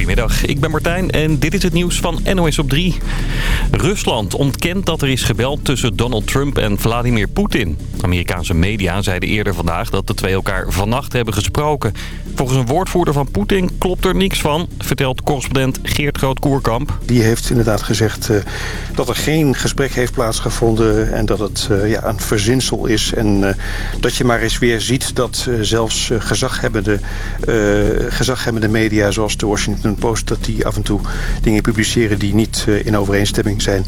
Goedemiddag, ik ben Martijn en dit is het nieuws van NOS op 3. Rusland ontkent dat er is gebeld tussen Donald Trump en Vladimir Poetin. Amerikaanse media zeiden eerder vandaag dat de twee elkaar vannacht hebben gesproken. Volgens een woordvoerder van Poetin klopt er niks van, vertelt correspondent Geert Groot-Koerkamp. Die heeft inderdaad gezegd uh, dat er geen gesprek heeft plaatsgevonden en dat het uh, ja, een verzinsel is. En uh, dat je maar eens weer ziet dat zelfs gezaghebbende, gezaghebbende media zoals de Washington Post... dat die af en toe dingen publiceren die niet in overeenstemming zijn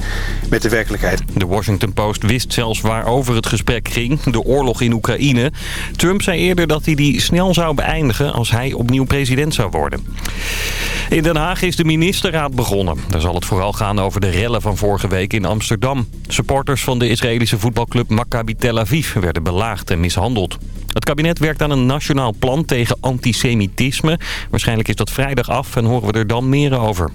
met de werkelijkheid. De Washington Post wist zelfs waarover het gesprek ging, de oorlog in Oekraïne. Trump zei eerder dat hij die snel zou beëindigen als hij opnieuw president zou worden. In Den Haag is de ministerraad begonnen. Daar zal het vooral gaan over de rellen van vorige week in Amsterdam. Supporters van de Israëlische voetbalclub Maccabi Tel Aviv werden belaagd en mishandeld. Het kabinet werkt aan een nationaal plan tegen antisemitisme. Waarschijnlijk is dat vrijdag af en horen we er dan meer over.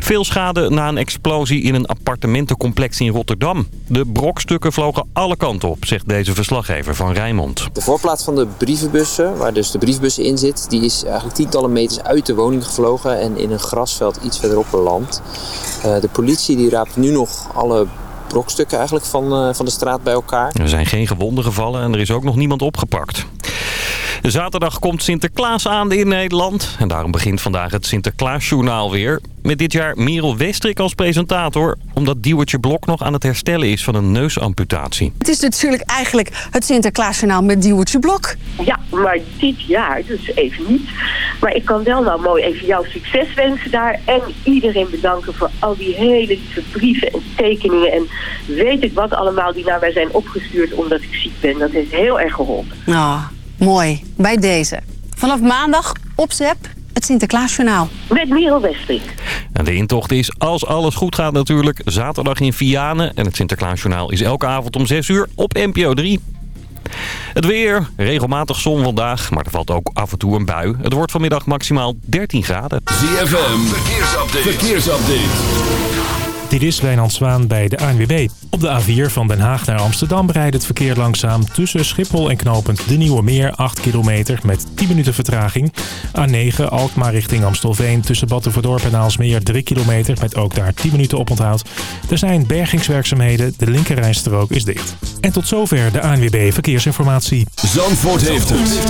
Veel schade na een explosie in een appartementencomplex in Rotterdam. De brokstukken vlogen alle kanten op, zegt deze verslaggever van Rijnmond. De voorplaats van de brievenbussen, waar dus de briefbussen in zit... die is eigenlijk tientallen meters uit de woning gevlogen... en in een grasveld iets verderop beland. Uh, de politie die raapt nu nog alle brokstukken eigenlijk van, uh, van de straat bij elkaar. Er zijn geen gewonden gevallen en er is ook nog niemand opgepakt. Zaterdag komt Sinterklaas aan in Nederland. En daarom begint vandaag het Sinterklaasjournaal weer. Met dit jaar Merel Westrik als presentator. Omdat Diewertje Blok nog aan het herstellen is van een neusamputatie. Het is natuurlijk eigenlijk het Sinterklaasjournaal met Diewertje Blok. Ja, maar dit jaar dus even niet. Maar ik kan wel nou mooi even jouw succes wensen daar. En iedereen bedanken voor al die hele lieve brieven en tekeningen. En weet ik wat allemaal die naar mij zijn opgestuurd omdat ik ziek ben. Dat heeft heel erg geholpen. Nou, Mooi, bij deze. Vanaf maandag op ZEP het Sinterklaasjournaal. Met Merel Westrik. En de intocht is, als alles goed gaat natuurlijk, zaterdag in Vianen. En het Sinterklaasjournaal is elke avond om 6 uur op NPO 3. Het weer, regelmatig zon vandaag, maar er valt ook af en toe een bui. Het wordt vanmiddag maximaal 13 graden. ZFM, verkeersupdate. verkeersupdate. Dit is Wijnand Zwaan bij de ANWB. Op de A4 van Den Haag naar Amsterdam rijdt het verkeer langzaam tussen Schiphol en Knopend de Nieuwe Meer 8 kilometer met 10 minuten vertraging. A9 Alkmaar richting Amstelveen tussen Battenverdorp en Aalsmeer 3 kilometer met ook daar 10 minuten oponthoud. Er zijn bergingswerkzaamheden, de linkerrijstrook is dicht. En tot zover de ANWB Verkeersinformatie. Zandvoort heeft het.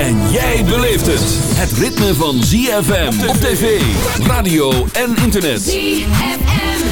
En jij beleeft het. Het ritme van ZFM op tv, radio en internet. ZFM.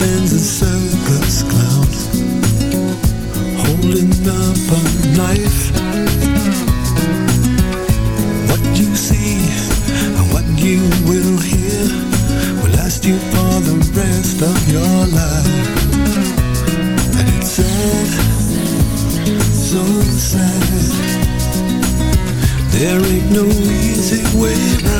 stands a circus clown holding up a knife. What you see and what you will hear will last you for the rest of your life. And it's sad, so sad. There ain't no easy way around.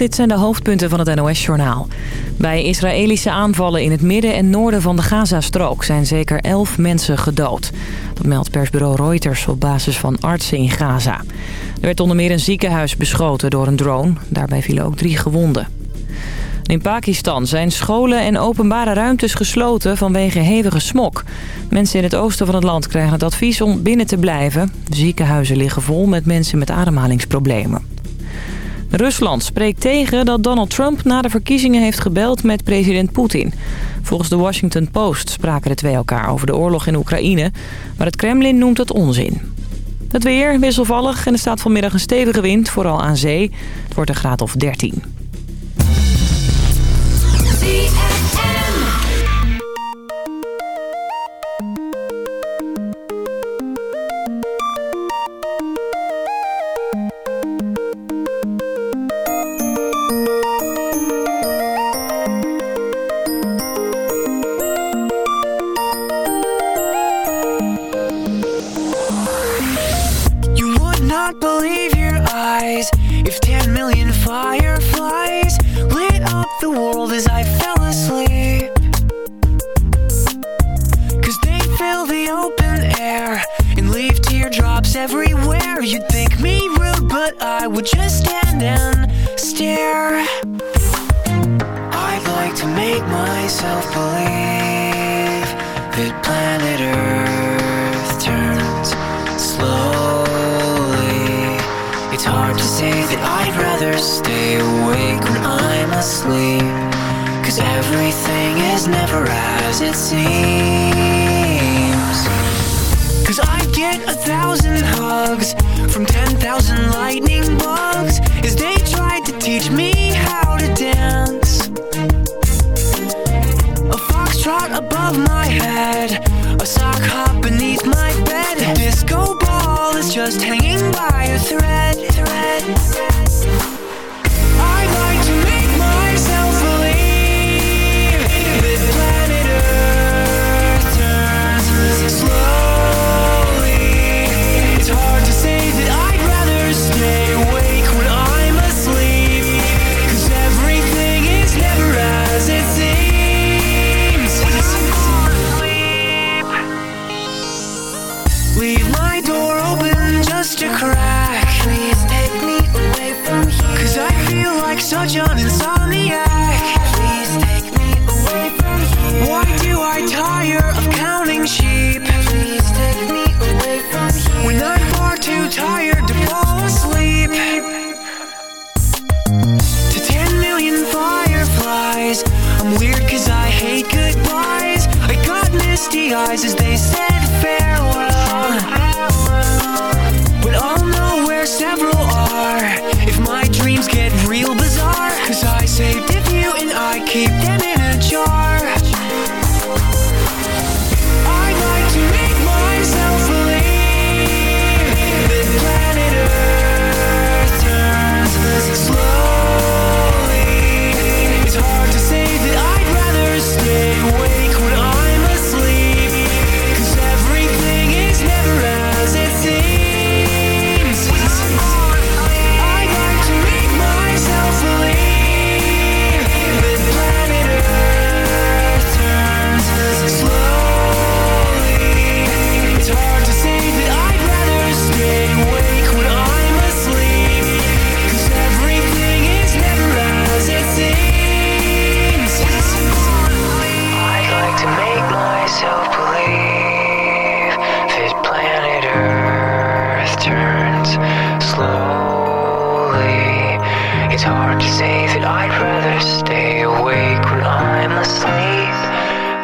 dit zijn de hoofdpunten van het NOS-journaal. Bij Israëlische aanvallen in het midden en noorden van de Gazastrook... zijn zeker elf mensen gedood. Dat meldt persbureau Reuters op basis van artsen in Gaza. Er werd onder meer een ziekenhuis beschoten door een drone. Daarbij vielen ook drie gewonden. In Pakistan zijn scholen en openbare ruimtes gesloten vanwege hevige smok. Mensen in het oosten van het land krijgen het advies om binnen te blijven. Ziekenhuizen liggen vol met mensen met ademhalingsproblemen. Rusland spreekt tegen dat Donald Trump na de verkiezingen heeft gebeld met president Poetin. Volgens de Washington Post spraken de twee elkaar over de oorlog in Oekraïne, maar het Kremlin noemt het onzin. Het weer wisselvallig en er staat vanmiddag een stevige wind, vooral aan zee. Het wordt een graad of 13.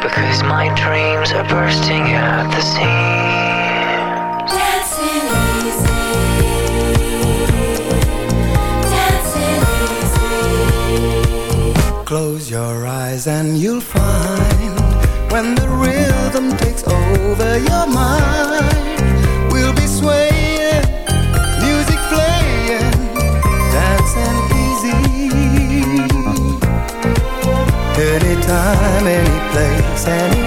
Because my dreams are bursting at the seams. Dancing easy. Dancing easy. Close your eyes and you'll find when the rhythm takes over your mind. We'll be swaying, music playing, dancing easy. Anytime, standing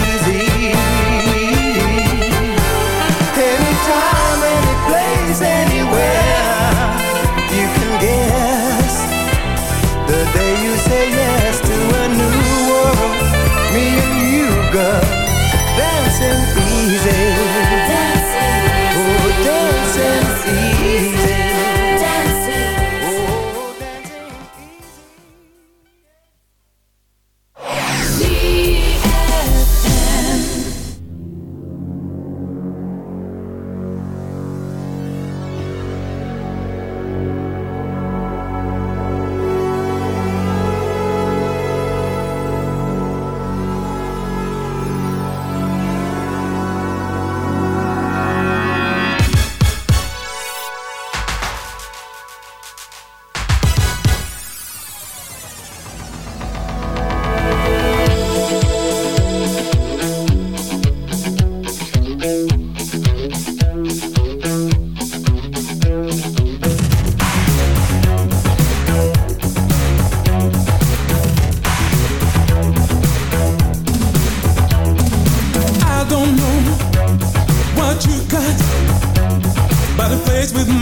Face with me.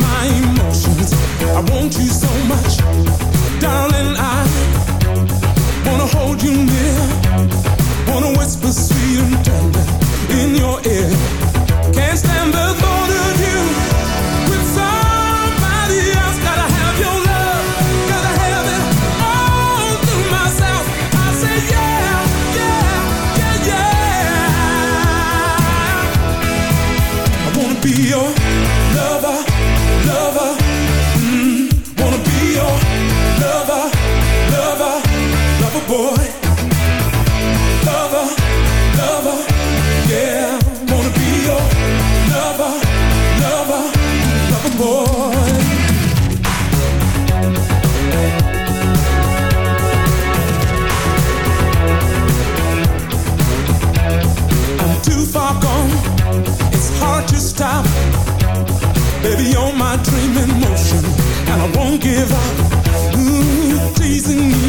Give up. Hmm, Ooh, teasing me